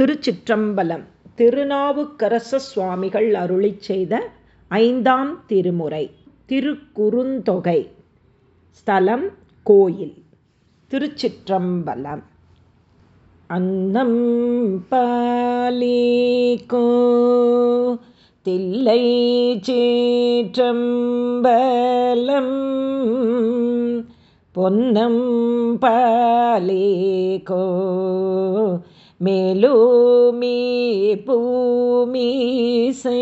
திருச்சிற்றம்பலம் திருநாவுக்கரச சுவாமிகள் அருளி செய்த ஐந்தாம் திருமுறை திருக்குறுந்தொகை. ஸ்தலம் கோயில். திருச்சிற்றம்பலம். அன்னம் பாலிகோ தில்லை சேற்றம்பலம். பொன்னம் பாலிகோ மேலூமி பூமிசை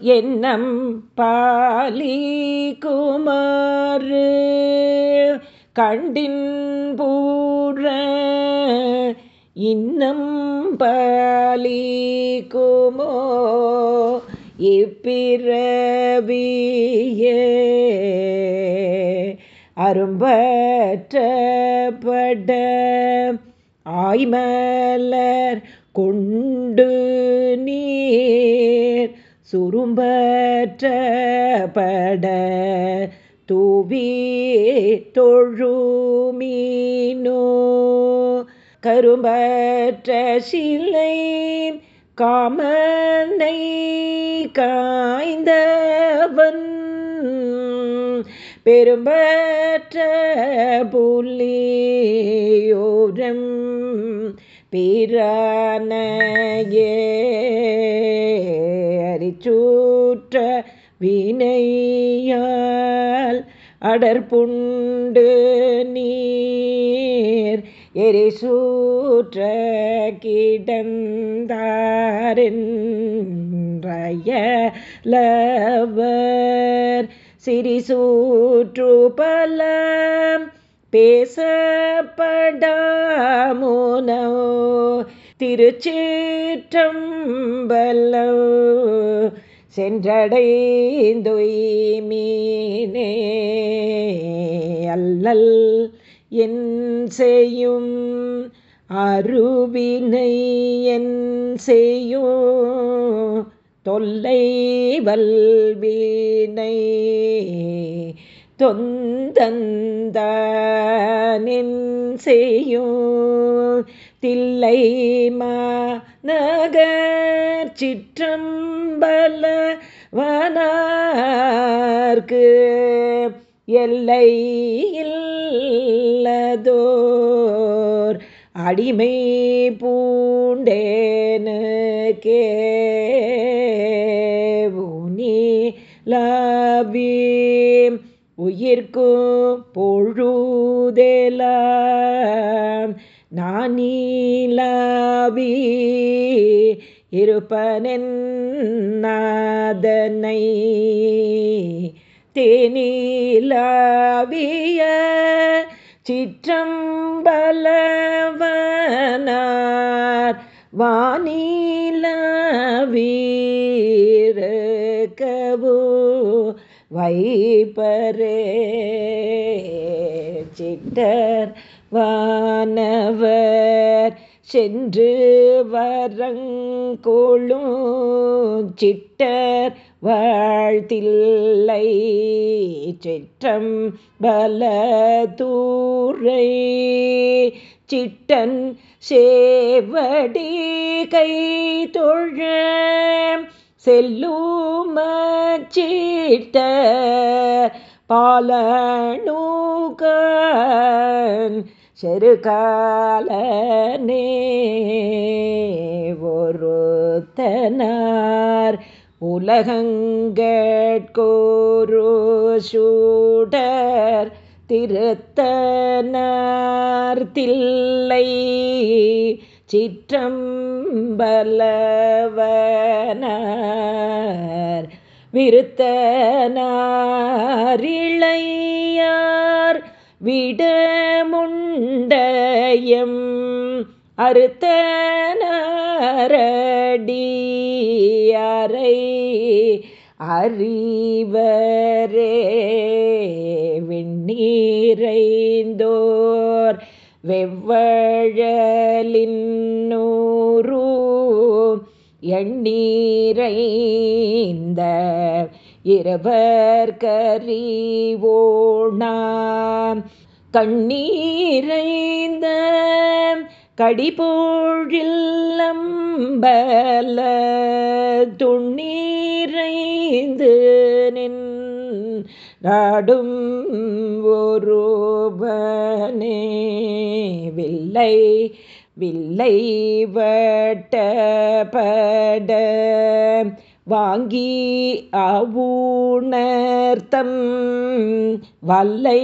என்னம் பாலி குமாறு. கண்டின் பூர இன்னம் பாலி குமோ. இப்பிறவியே அரும்பற்றப்பட ஆய்மலர் கொண்டு நீர் சுரும்பற்றப்பட தூவி தொழுமீனோ. கரும்பற்ற சிலை காமனை காய்ந்தவன். பெரும்பற்ற புள்ளியோரம் பிரானையே அரிச்சூற்ற வினையால் அடற்புண்டு நீர் எரிசூற்ற கிடந்தாரென்றயலவர். சிறிசூற்று பலம் பேசப்படாமுனோ? திருச்சேற்றம்பலோ? சென்றடைந்தொய்மீனே அல்லல் என் செய்யும் அருவினை என் செய்யும் தொல்லை வல்வினை. தொந்தந்தனின் செய்யும் தில்லை நகர் சிற்றம்பல வனார்க்கு எல்லை இல்லதோர் அடிமை பூண்டேனு கே உயிர்க்கும் பொழுதேல. நானீலாவி இருப்பனென் நாதனை தேனீலாவிய சிற்றம்பலவனார். வானிலவீரகவோ வைபரே சிட்டர் வானவர் சென்று வரங்கோளும் சிட்டர் வாழ்த்தில்லை சிற்றம் பலதூரை சிட்டன் சேவடி கை தொழ செல்லுமச்சிட்ட பாலனூகன் செருகாலனே ஒருத்தனார் உலகங்கட்கோரு சூடர் திருத்தனார் தில்லை சிற்றம்பலவனார் விருத்தனாரிழையார் விடமுண்டயம் அறுத்தனாரடியறை அறிவரே விண்ணீரைந்தோர் வெவ்வழலின்னூரு எண்ணீரைந்த இரவர் கறிவோணாம் கண்ணீரைந்த கடிபோழில்லம்பல துண்ணீரைந்து நின் நாடும் ஒருவனே வில்லை வில்லை வட்டப்பட வாங்கி அவுணர்த்தம் வல்லை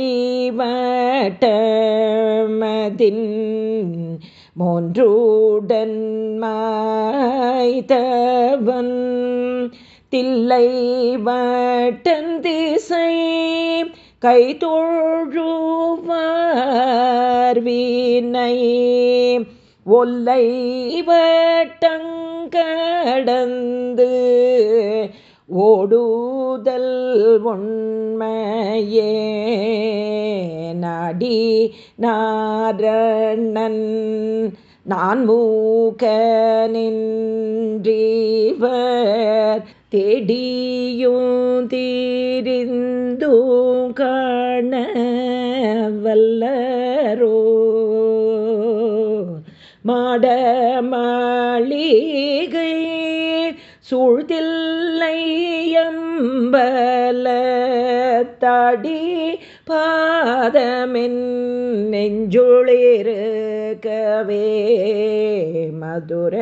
வட்டமதின் மூன்றுடன் மாய்தவன் தில்லை வட்டன் திசை கை தோழுவார் வீணை ஒல்லை வட்டங்கடந்து ஓடுதல் உண்மையே. நடி நாரணன் நான் மூக்க நின்றீவர் தேடியும் தீரிந்தும் காண வல்லரோ. மாட மாளிகை சூழ்தில்லையம்பல தாடி பாதமென் நெஞ்சுளிருக்கவே மதுர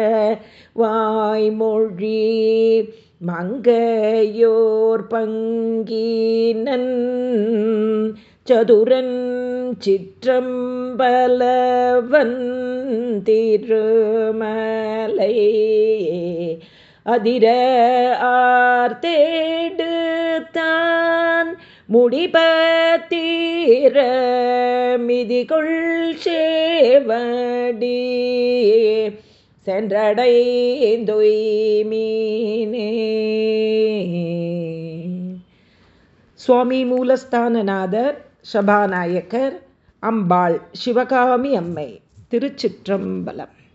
வாய்மொழி மங்கையோர் பங்கீனன் சதுரன் சிற்றம்பலவன் திருமலை அதிர ஆர்த்தேடு தான் முடிபத்தீர மிதிகொள் சேவடி. சென்றடைந்தொய்மீனே சுவாமி மூலஸ்தானநாதர் சபாநாயக்கர் அம்பாள் சிவகாமி அம்மை. திருச்சிற்றம்பலம்.